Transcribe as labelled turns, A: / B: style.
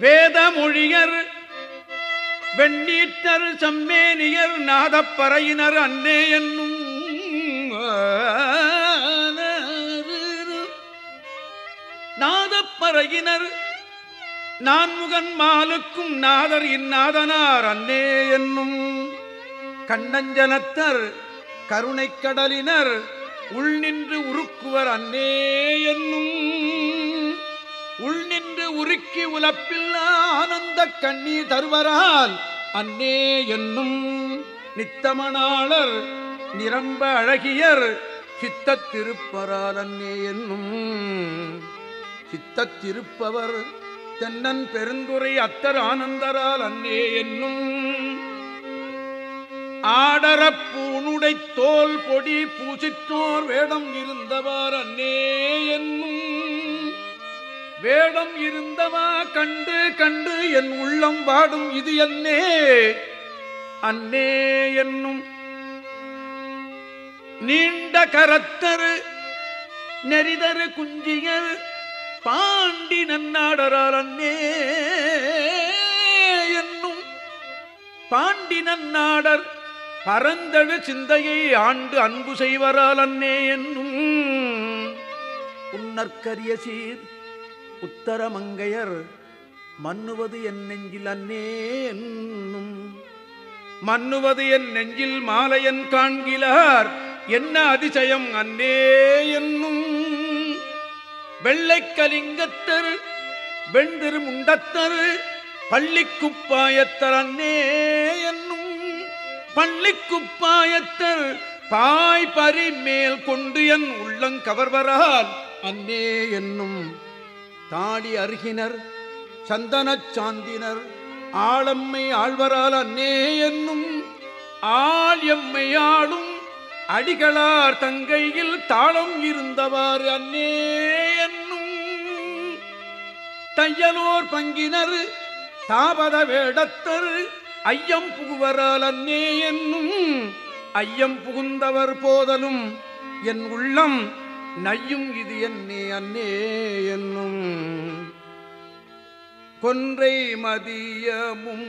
A: வேதமொழியர் வெண்ணீட்டர் சம்மேனியர் நாதப்பறையினர் அன்னே என்னும் நாதப்பறையினர் நான்முகன் மாலுக்கும் நாதர் இந்நாதனார் அன்னே என்னும் கண்ணஞ்சனத்தர் கருணைக் கடலினர் உள் உருக்குவர் அன்னே என்னும் உள்நின்று உருக்கி உலப்பில்லா ஆனந்த கண்ணீர் தருவரால் அன்னே என்னும் நித்தமணாளர் நிரம்ப அழகியர் சித்தத்திருப்பரால் அன்னே என்னும் சித்தத்திருப்பவர் தென்னன் பெருந்துரை அத்தர் ஆனந்தரால் அன்னே என்னும் ஆடரப்பூனுடை தோல் பொடி பூசிற்றோர் வேடம் இருந்தவர் அன்னே என்னும் வேடம் இருந்தவா கண்டு கண்டு என் உள்ளம் வாடும் இது என்னே? அன்னே என்னும் நீண்ட கரத்தரு நெறிதரு குஞ்சியர் பாண்டி நன்னாடரால் அன்னே என்னும் பாண்டி நன்னாடர் பரந்தழு சிந்தையை ஆண்டு அன்பு செய்வரால் அன்னே என்னும். உன்னற்கரிய சீர் உத்தரமங்கையர் மன்னுவது என் நெஞ்சில் அன்னே என்னும். மன்னுவது என் நெஞ்சில் மாலையன் காண்கிலார் என்ன அதிசயம் அன்னே என்னும். வெள்ளைக்கலிங்கத்தர் வெண்திரு முண்டத்தர் பள்ளிக்குப்பாயத்தர் அன்னே என்னும். பள்ளிக்குப்பாயத்தர் பாய் பறி மேல் கொண்டு என் உள்ளங்கவர்வரால் அன்னே என்னும். தாடி அருகினர் சந்தனச் சாந்தினர். ஆளம்மை ஆழ்வரால் அன்னே என்னும் ஆள் எம்மை ஆளும். அடிகளார் தங்கையில் தாளம் இருந்தவாறு அன்னே என்னும். தையலோர் பங்கினர் தாபத வேடத்தர் ஐயம் புகுவரால் அன்னே என்னும். ஐயம் புகுந்தவர் போதலும் என் உள்ளம் நையும் இது என்னே அன்னே என்னும் கொன்றை மதியமும்